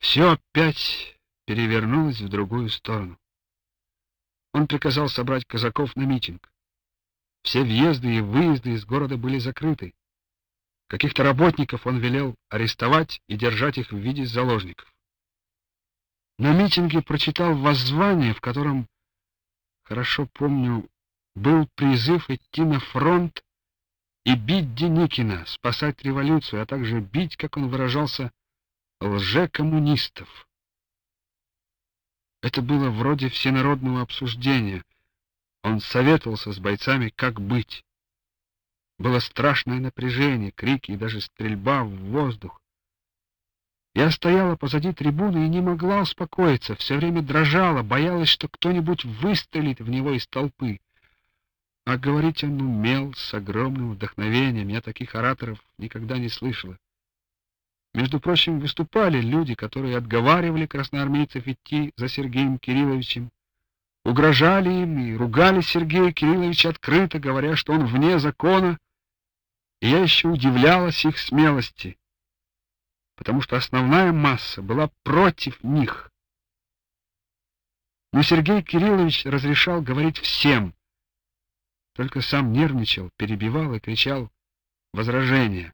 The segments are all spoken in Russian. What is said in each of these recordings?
Все опять перевернулось в другую сторону. Он приказал собрать казаков на митинг. Все въезды и выезды из города были закрыты. Каких-то работников он велел арестовать и держать их в виде заложников. На митинге прочитал воззвание, в котором, хорошо помню, был призыв идти на фронт и бить Деникина, спасать революцию, а также бить, как он выражался, лже-коммунистов. Это было вроде всенародного обсуждения. Он советовался с бойцами, как быть. Было страшное напряжение, крики и даже стрельба в воздух. Я стояла позади трибуны и не могла успокоиться, все время дрожала, боялась, что кто-нибудь выстрелит в него из толпы. А говорить он умел с огромным вдохновением. Я таких ораторов никогда не слышала. Между прочим, выступали люди, которые отговаривали красноармейцев идти за Сергеем Кирилловичем, угрожали им и ругали Сергея Кирилловича открыто, говоря, что он вне закона, и я еще удивлялась их смелости, потому что основная масса была против них. Но Сергей Кириллович разрешал говорить всем, только сам нервничал, перебивал и кричал возражения.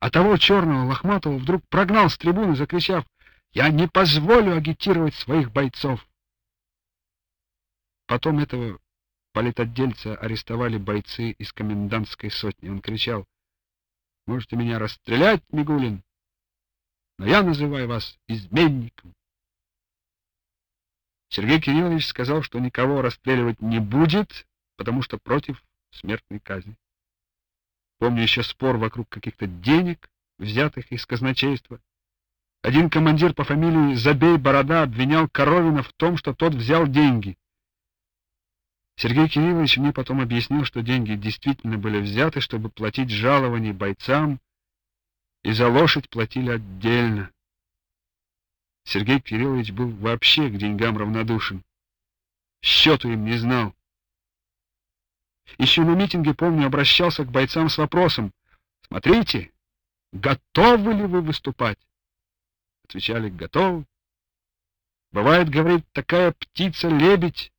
А того черного лохматого вдруг прогнал с трибуны, закричав «Я не позволю агитировать своих бойцов!» Потом этого политотдельца арестовали бойцы из комендантской сотни. Он кричал «Можете меня расстрелять, Мигулин, но я называю вас изменником!» Сергей Кириллович сказал, что никого расстреливать не будет, потому что против смертной казни. Помню еще спор вокруг каких-то денег, взятых из казначейства. Один командир по фамилии Забей Борода обвинял Коровина в том, что тот взял деньги. Сергей Кириллович мне потом объяснил, что деньги действительно были взяты, чтобы платить жалования бойцам, и за лошадь платили отдельно. Сергей Кириллович был вообще к деньгам равнодушен. Счету им не знал. Еще на митинге, помню, обращался к бойцам с вопросом. «Смотрите, готовы ли вы выступать?» Отвечали, «Готовы». Бывает, говорит, такая птица-лебедь.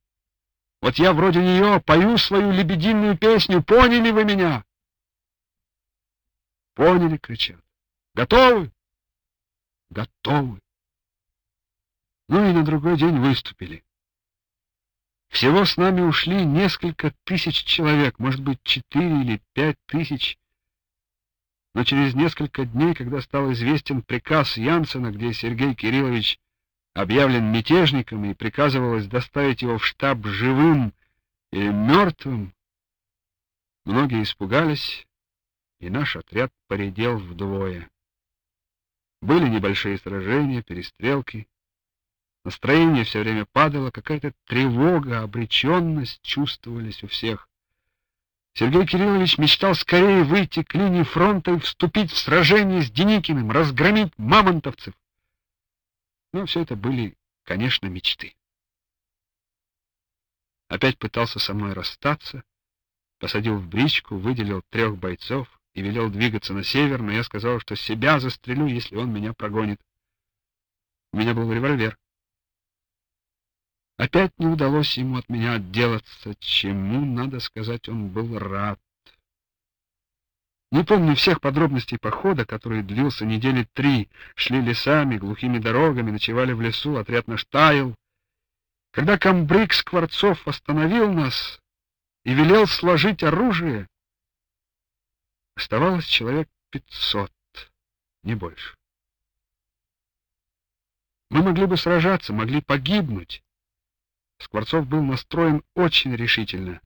Вот я вроде нее пою свою лебединую песню. Поняли вы меня? Поняли, кричат. Готовы? Готовы. Ну и на другой день выступили. Всего с нами ушли несколько тысяч человек, может быть, четыре или пять тысяч. Но через несколько дней, когда стал известен приказ Янсена, где Сергей Кириллович объявлен мятежником и приказывалось доставить его в штаб живым или мертвым, многие испугались, и наш отряд поредел вдвое. Были небольшие сражения, перестрелки, Настроение все время падало, какая-то тревога, обреченность чувствовались у всех. Сергей Кириллович мечтал скорее выйти к линии фронта и вступить в сражение с Деникиным, разгромить мамонтовцев. Но все это были, конечно, мечты. Опять пытался со мной расстаться, посадил в бричку, выделил трех бойцов и велел двигаться на север, но я сказал, что себя застрелю, если он меня прогонит. У меня был револьвер. Опять не удалось ему от меня отделаться, чему, надо сказать, он был рад. Не помню всех подробностей похода, который длился недели три. Шли лесами, глухими дорогами, ночевали в лесу, отряд наш таял. Когда комбриг Скворцов остановил нас и велел сложить оружие, оставалось человек пятьсот, не больше. Мы могли бы сражаться, могли погибнуть, Скворцов был настроен очень решительно.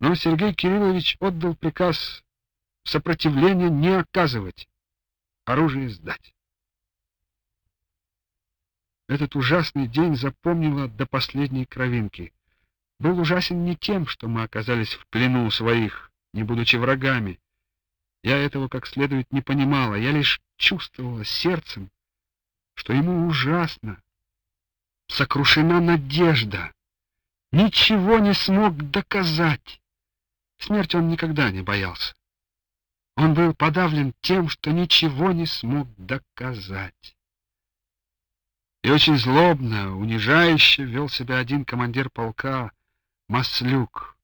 Но Сергей Кириллович отдал приказ сопротивления не оказывать, оружие сдать. Этот ужасный день запомнила до последней кровинки. Был ужасен не тем, что мы оказались в плену у своих, не будучи врагами. Я этого как следует не понимала, я лишь чувствовала сердцем, что ему ужасно, сокрушена надежда. Ничего не смог доказать. Смерть он никогда не боялся. Он был подавлен тем, что ничего не смог доказать. И очень злобно, унижающе вел себя один командир полка Маслюк.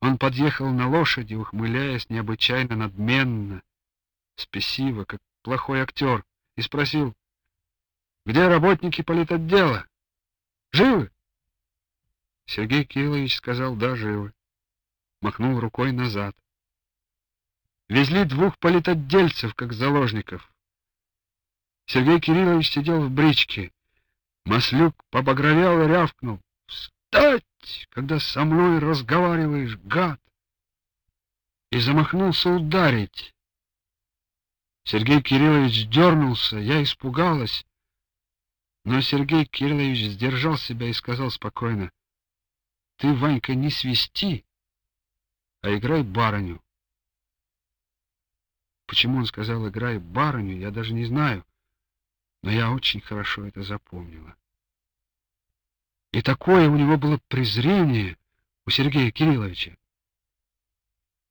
Он подъехал на лошади, ухмыляясь необычайно надменно, спесиво, как плохой актер, и спросил, где работники политотдела? Живы? Сергей Кириллович сказал, да, живы. Махнул рукой назад. Везли двух политотдельцев, как заложников. Сергей Кириллович сидел в бричке. Маслюк побагровел и рявкнул. «Встать, когда со мной разговариваешь, гад!» И замахнулся ударить. Сергей Кириллович дернулся, я испугалась. Но Сергей Кириллович сдержал себя и сказал спокойно. «Ты, Ванька, не свисти, а играй барыню». Почему он сказал «играй барыню», я даже не знаю но я очень хорошо это запомнила. И такое у него было презрение у Сергея Кирилловича.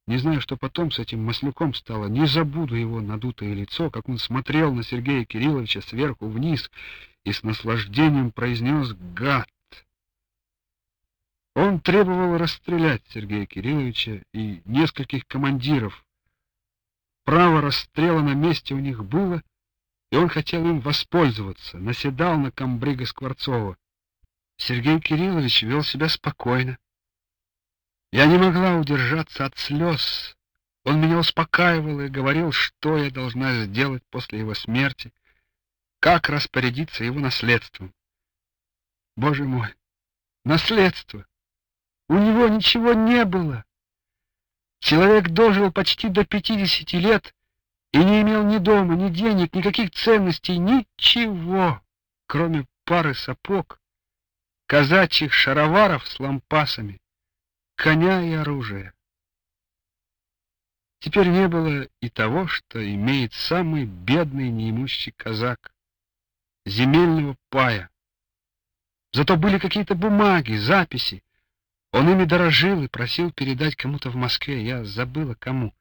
Не знаю, что потом с этим маслюком стало. Не забуду его надутое лицо, как он смотрел на Сергея Кирилловича сверху вниз и с наслаждением произнес «гад». Он требовал расстрелять Сергея Кирилловича и нескольких командиров. Право расстрела на месте у них было — и он хотел им воспользоваться, наседал на комбрига Скворцова. Сергей Кириллович вел себя спокойно. Я не могла удержаться от слез. Он меня успокаивал и говорил, что я должна сделать после его смерти, как распорядиться его наследством. Боже мой, наследство! У него ничего не было. Человек дожил почти до пятидесяти лет и не имел ни дома, ни денег, никаких ценностей, ничего, кроме пары сапог, казачьих шароваров с лампасами, коня и оружия. Теперь не было и того, что имеет самый бедный неимущий казак, земельного пая. Зато были какие-то бумаги, записи. Он ими дорожил и просил передать кому-то в Москве. Я забыла, кому.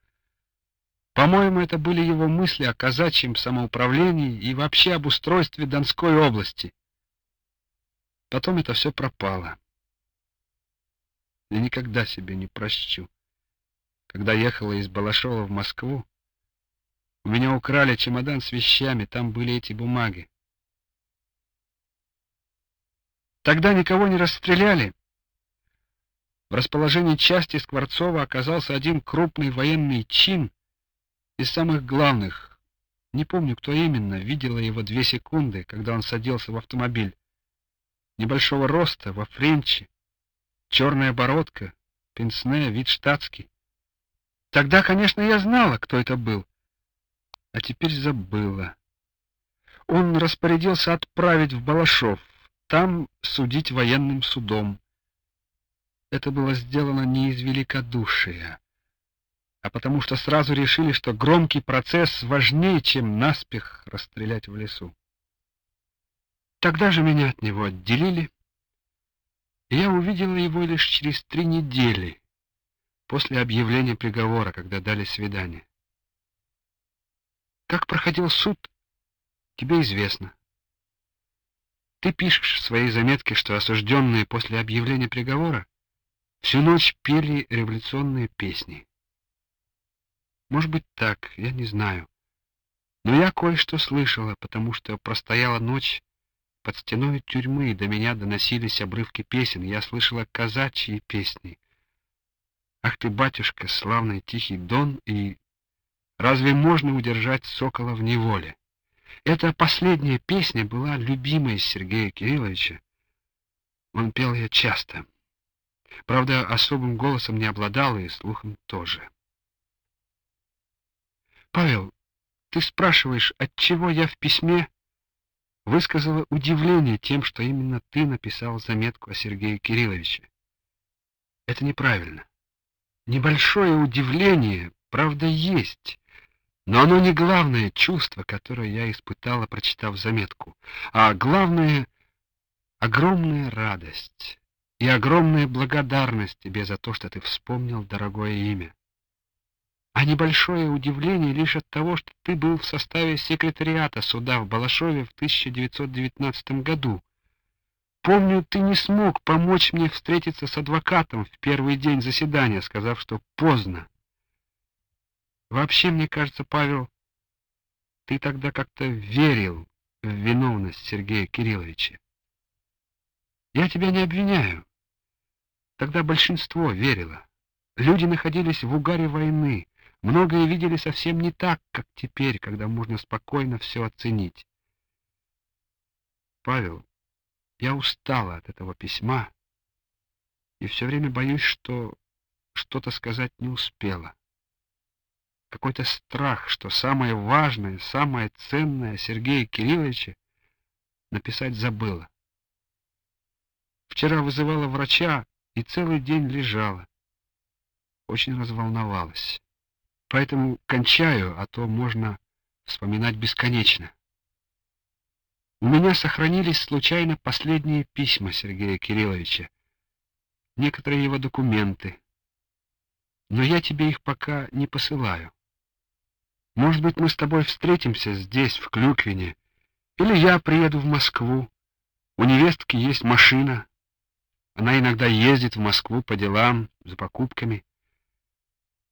По-моему, это были его мысли о казачьем самоуправлении и вообще об устройстве Донской области. Потом это все пропало. Я никогда себе не прощу. Когда ехала из Балашова в Москву, у меня украли чемодан с вещами, там были эти бумаги. Тогда никого не расстреляли. В расположении части Скворцова оказался один крупный военный чин, из самых главных. Не помню, кто именно, видела его две секунды, когда он садился в автомобиль. Небольшого роста, во френче, черная бородка, пенсне, вид штатский. Тогда, конечно, я знала, кто это был, а теперь забыла. Он распорядился отправить в Балашов, там судить военным судом. Это было сделано не из великодушия а потому что сразу решили, что громкий процесс важнее, чем наспех расстрелять в лесу. Тогда же меня от него отделили, и я увидела его лишь через три недели после объявления приговора, когда дали свидание. Как проходил суд, тебе известно. Ты пишешь в своей заметке, что осужденные после объявления приговора всю ночь пели революционные песни. Может быть так, я не знаю. Но я кое-что слышала, потому что простояла ночь под стеной тюрьмы, и до меня доносились обрывки песен. Я слышала казачьи песни. Ах ты, батюшка, славный тихий дон, и разве можно удержать сокола в неволе? Эта последняя песня была любимой Сергея Кирилловича. Он пел ее часто. Правда, особым голосом не обладал и слухом тоже. Павел, ты спрашиваешь, отчего я в письме высказала удивление тем, что именно ты написал заметку о Сергее Кирилловиче. Это неправильно. Небольшое удивление, правда, есть, но оно не главное чувство, которое я испытала, прочитав заметку, а главное — огромная радость и огромная благодарность тебе за то, что ты вспомнил дорогое имя. а небольшое удивление лишь от того, что ты был в составе секретариата суда в Балашове в 1919 году. Помню, ты не смог помочь мне встретиться с адвокатом в первый день заседания, сказав, что поздно. Вообще, мне кажется, Павел, ты тогда как-то верил в виновность Сергея Кирилловича. Я тебя не обвиняю. Тогда большинство верило. Люди находились в угаре войны, многое видели совсем не так, как теперь, когда можно спокойно все оценить. Павел, я устала от этого письма и все время боюсь, что что-то сказать не успела. Какой-то страх, что самое важное, самое ценное Сергея Кирилловича написать забыла. Вчера вызывала врача и целый день лежала. Очень разволновалась. Поэтому кончаю, а то можно вспоминать бесконечно. У меня сохранились случайно последние письма Сергея Кирилловича, некоторые его документы, но я тебе их пока не посылаю. Может быть, мы с тобой встретимся здесь, в Клюквине, или я приеду в Москву. У невестки есть машина. Она иногда ездит в Москву по делам, за покупками.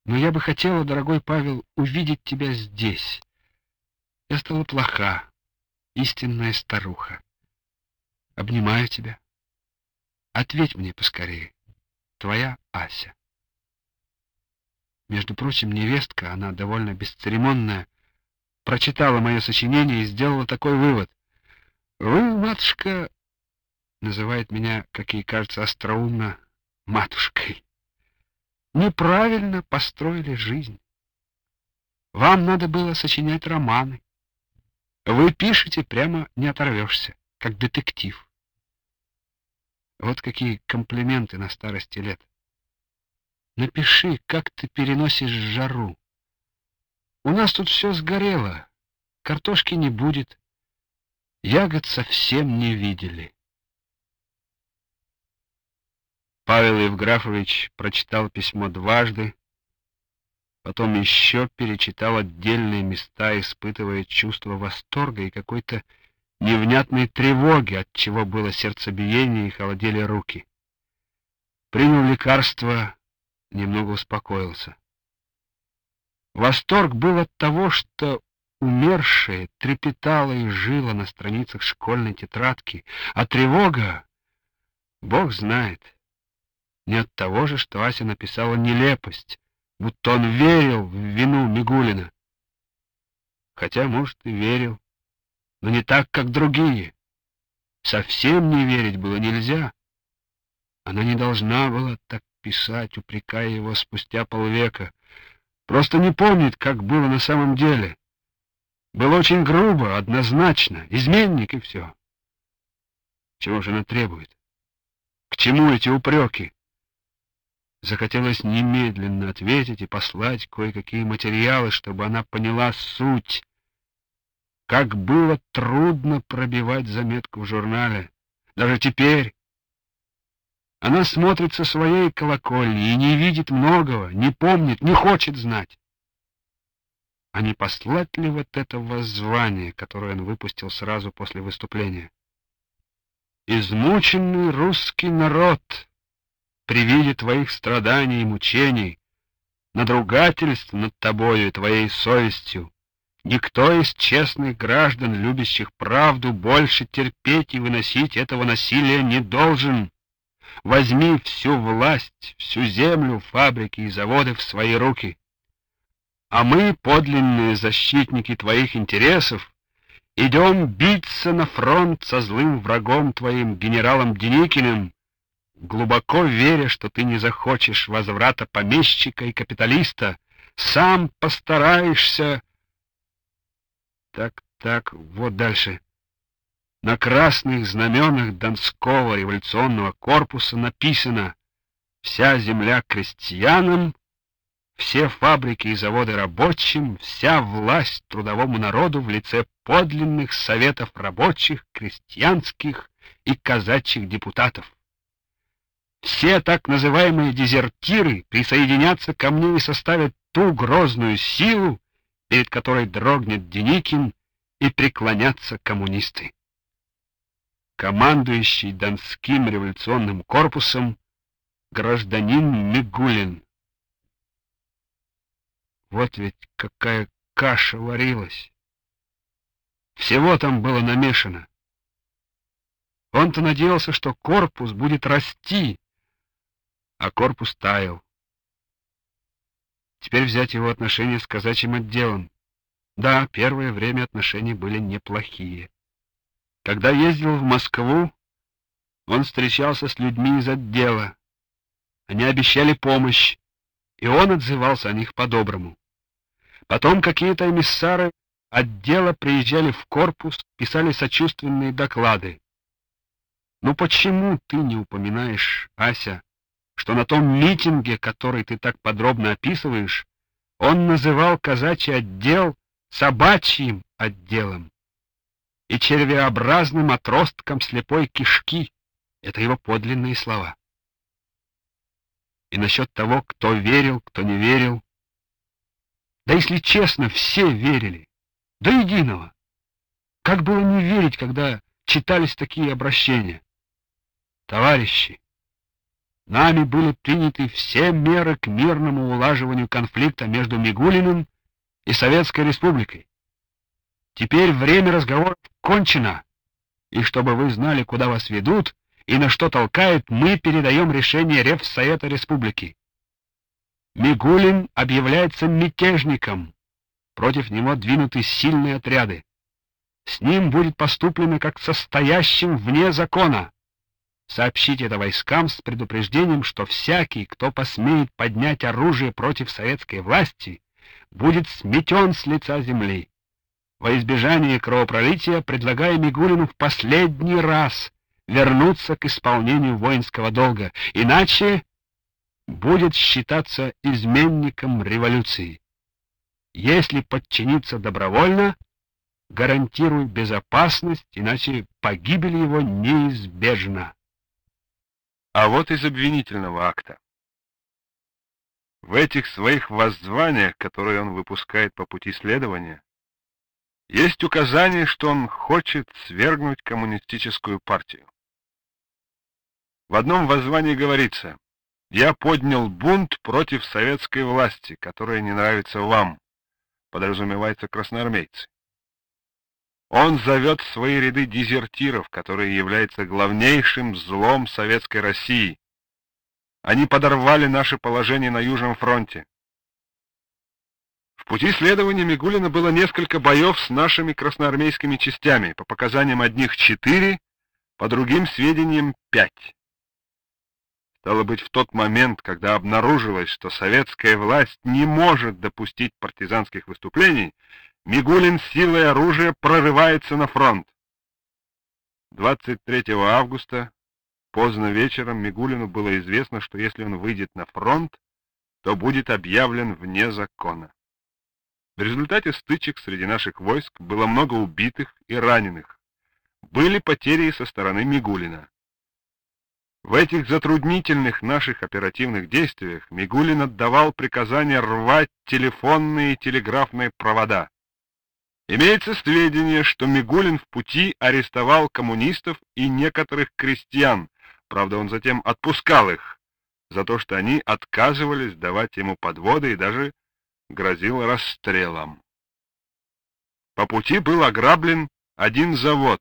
Но я бы хотела, дорогой Павел, увидеть тебя здесь. Я стала плоха, истинная старуха. Обнимаю тебя. Ответь мне поскорее. Твоя Ася. Между прочим, невестка, она довольно бесцеремонная, прочитала мое сочинение и сделала такой вывод. Вы, матушка, называет меня, как ей кажется, остроумно матушкой. Неправильно построили жизнь. Вам надо было сочинять романы. Вы пишете, прямо не оторвешься, как детектив. Вот какие комплименты на старости лет. Напиши, как ты переносишь жару. У нас тут все сгорело. Картошки не будет. Ягод совсем не видели. Павел Евграфович прочитал письмо дважды, Потом еще перечитал отдельные места, испытывая чувство восторга и какой-то невнятной тревоги, от чего было сердцебиение и холодели руки. Принял лекарство, немного успокоился. Восторг был от того, что умершее трепетало и жило на страницах школьной тетрадки, а тревога, Бог знает, не от того же, что Ася написала нелепость, будто он верил в вину Мигулина. Хотя, может, и верил, но не так, как другие. Совсем не верить было нельзя. Она не должна была так писать, упрекая его спустя полвека. Просто не помнит, как было на самом деле. Было очень грубо, однозначно, изменник и все. Чего же она требует? К чему эти упреки? Захотелось немедленно ответить и послать кое-какие материалы, чтобы она поняла суть. Как было трудно пробивать заметку в журнале. Даже теперь. Она смотрит со своей колокольни и не видит многого, не помнит, не хочет знать. А не послать ли вот это воззвание, которое он выпустил сразу после выступления? Измученный русский народ при виде твоих страданий и мучений, надругательств над тобою и твоей совестью, никто из честных граждан, любящих правду, больше терпеть и выносить этого насилия не должен. Возьми всю власть, всю землю, фабрики и заводы в свои руки. А мы, подлинные защитники твоих интересов, идем биться на фронт со злым врагом твоим, генералом Деникиным, глубоко веря, что ты не захочешь возврата помещика и капиталиста, сам постараешься... Так, так, вот дальше. На красных знаменах Донского революционного корпуса написано «Вся земля крестьянам, все фабрики и заводы рабочим, вся власть трудовому народу в лице подлинных советов рабочих, крестьянских и казачьих депутатов. Все так называемые дезертиры присоединятся ко мне и составят ту грозную силу, перед которой дрогнет Деникин и преклонятся коммунисты. Командующий Донским революционным корпусом гражданин Мигулин. Вот ведь какая каша варилась. Всего там было намешано. Он-то надеялся, что корпус будет расти, а корпус таял. Теперь взять его отношения с казачьим отделом. Да, первое время отношения были неплохие. Когда ездил в Москву, он встречался с людьми из отдела. Они обещали помощь, и он отзывался о них по-доброму. Потом какие-то эмиссары отдела приезжали в корпус, писали сочувственные доклады. Ну почему ты не упоминаешь, Ася, что на том митинге, который ты так подробно описываешь, он называл казачий отдел собачьим отделом и червеобразным отростком слепой кишки. Это его подлинные слова. И насчет того, кто верил, кто не верил. Да если честно, все верили. До единого. Как было не верить, когда читались такие обращения? Товарищи, нами были приняты все меры к мирному улаживанию конфликта между Мигулиным и Советской Республикой. Теперь время разговоров кончено, и чтобы вы знали, куда вас ведут и на что толкают, мы передаем решение Ревсовета Республики. Мигулин объявляется мятежником, против него двинуты сильные отряды. С ним будет поступлено как состоящим вне закона. Сообщите это войскам с предупреждением, что всякий, кто посмеет поднять оружие против советской власти, будет сметен с лица земли. Во избежание кровопролития предлагаю Мигулину в последний раз вернуться к исполнению воинского долга, иначе будет считаться изменником революции. Если подчиниться добровольно, гарантирую безопасность, иначе погибель его неизбежна. А вот из обвинительного акта. В этих своих воззваниях, которые он выпускает по пути следования, есть указание, что он хочет свергнуть коммунистическую партию. В одном воззвании говорится «Я поднял бунт против советской власти, которая не нравится вам», подразумевается красноармейцы. Он зовет в свои ряды дезертиров, которые являются главнейшим злом советской России. Они подорвали наше положение на Южном фронте. Пути следования Мигулина было несколько боев с нашими красноармейскими частями, по показаниям одних четыре, по другим сведениям пять. Стало быть, в тот момент, когда обнаружилось, что советская власть не может допустить партизанских выступлений, Мигулин силой оружия прорывается на фронт. 23 августа поздно вечером Мигулину было известно, что если он выйдет на фронт, то будет объявлен вне закона. В результате стычек среди наших войск было много убитых и раненых. Были потери со стороны Мигулина. В этих затруднительных наших оперативных действиях Мигулин отдавал приказание рвать телефонные и телеграфные провода. Имеется сведения, что Мигулин в пути арестовал коммунистов и некоторых крестьян, правда он затем отпускал их, за то, что они отказывались давать ему подводы и даже грозил расстрелом. По пути был ограблен один завод,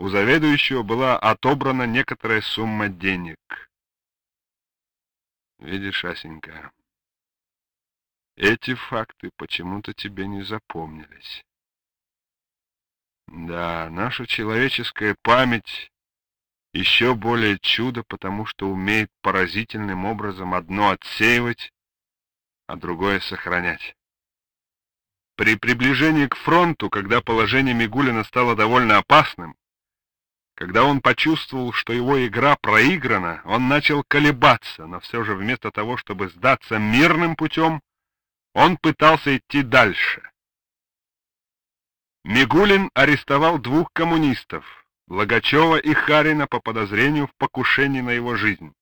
у заведующего была отобрана некоторая сумма денег. Видишь, Асенька, эти факты почему-то тебе не запомнились. Да, наша человеческая память еще более чудо, потому что умеет поразительным образом одно отсеивать, а другое сохранять. При приближении к фронту, когда положение Мигулина стало довольно опасным, когда он почувствовал, что его игра проиграна, он начал колебаться, но все же вместо того, чтобы сдаться мирным путем, он пытался идти дальше. Мигулин арестовал двух коммунистов, Логачева и Харина по подозрению в покушении на его жизнь.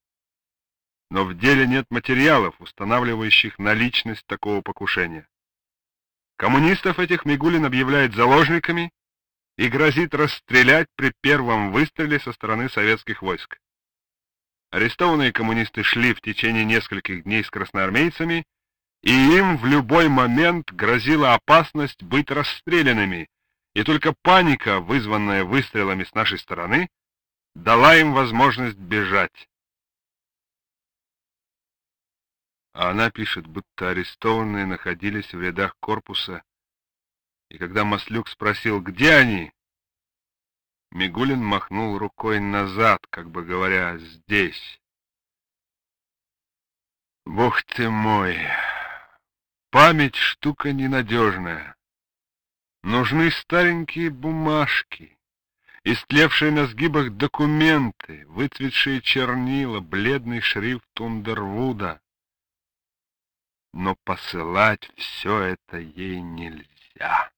Но в деле нет материалов, устанавливающих наличность такого покушения. Коммунистов этих Мигулин объявляет заложниками и грозит расстрелять при первом выстреле со стороны советских войск. Арестованные коммунисты шли в течение нескольких дней с красноармейцами, и им в любой момент грозила опасность быть расстрелянными, и только паника, вызванная выстрелами с нашей стороны, дала им возможность бежать. А она пишет, будто арестованные находились в рядах корпуса, и когда Маслюк спросил, где они, Мигулин махнул рукой назад, как бы говоря, здесь. Бог ты мой! Память штука ненадежная. Нужны старенькие бумажки, истлевшие на сгибах документы, выцветшие чернила, бледный шрифт Ундервуда. Но посылать все это ей нельзя.